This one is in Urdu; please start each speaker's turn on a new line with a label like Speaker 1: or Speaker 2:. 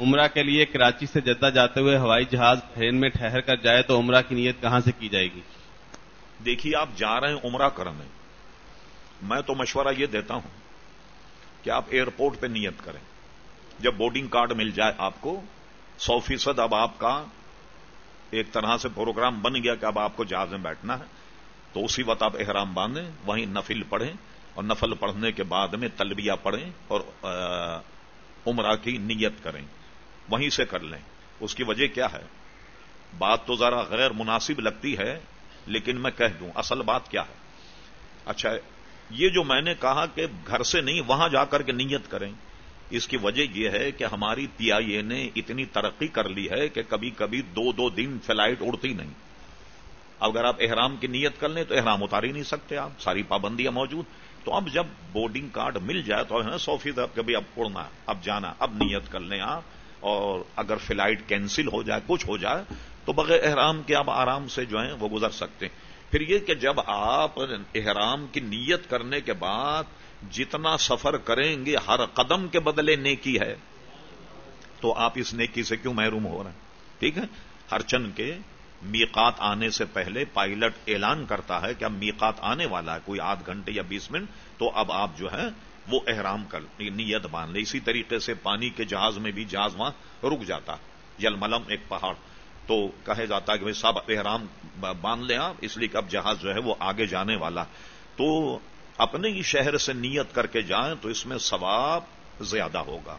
Speaker 1: عمرہ کے لیے کراچی سے جدہ جاتے ہوئے ہوائی جہاز ٹرین میں ٹھہر کر جائے تو عمرہ کی نیت کہاں سے کی جائے گی؟
Speaker 2: دیکھیے، آپ جا رہے ہیں عمرہ کرنے۔ میں تو مشورہ یہ دیتا ہوں کہ آپ ایئرپورٹ پہ نیت کریں۔ جب بورڈنگ کارڈ مل جائے آپ کو، سو فیصد اب آپ کا ایک طرح سے پروگرام بن گیا کہ اب آپ کو جہاز میں بیٹھنا ہے۔ تو اسی وقت آپ احرام باندھیں، وہیں نفل پڑھیں اور نفل پڑھنے کے بعد میں تلبیہ پڑھیں اور عمرہ کی نیت کریں۔ وہیں سے کر لیں۔ اس کی وجہ کیا ہے؟ بات تو ذرا غیر مناسب لگتی ہے، لیکن میں کہہ دوں، اصل بات کیا ہے؟ اچھا یہ جو میں نے کہا کہ گھر سے نہیں، وہاں جا کر کے نیت کریں، اس کی وجہ یہ ہے کہ ہماری پی آئی اے نے اتنی ترقی کر لی ہے کہ کبھی کبھی دو دو دن فلائٹ اڑتی نہیں۔ اگر آپ احرام کی نیت کر لیں تو احرام اتار ہی نہیں سکتے آپ، ساری پابندیاں موجود۔ تو اب جب بورڈنگ کارڈ مل جائے تو ہے نا، سو فیصد کبھی اب اڑنا، اب جانا، اب نیت کر لیں آپ۔ اور اگر فلائٹ کینسل ہو جائے، کچھ ہو جائے، تو بغیر احرام کے آپ آرام سے جو ہیں وہ گزر سکتے ہیں۔ پھر یہ کہ جب آپ احرام کی نیت کرنے کے بعد جتنا سفر کریں گے، ہر قدم کے بدلے نیکی ہے، تو آپ اس نیکی سے کیوں محروم ہو رہے ہیں؟ ٹھیک ہے؟ ہر چند کے میقات آنے سے پہلے پائلٹ اعلان کرتا ہے کہ اب میقات آنے والا ہے، کوئی آدھ گھنٹے یا بیس منٹ، تو اب آپ جو ہے وہ احرام کر یعنی نیت باندھ لیں۔ اسی طریقے سے پانی کے جہاز میں بھی جہاز وہاں رک جاتا جل ملم ایک پہاڑ۔ تو کہے جاتا ہے کہ سب احرام باندھ لیں آپ، اس لیے کہ اب جہاز جو ہے وہ آگے جانے والا۔ تو اپنے ہی شہر سے نیت کر کے جائیں تو اس میں ثواب زیادہ ہوگا۔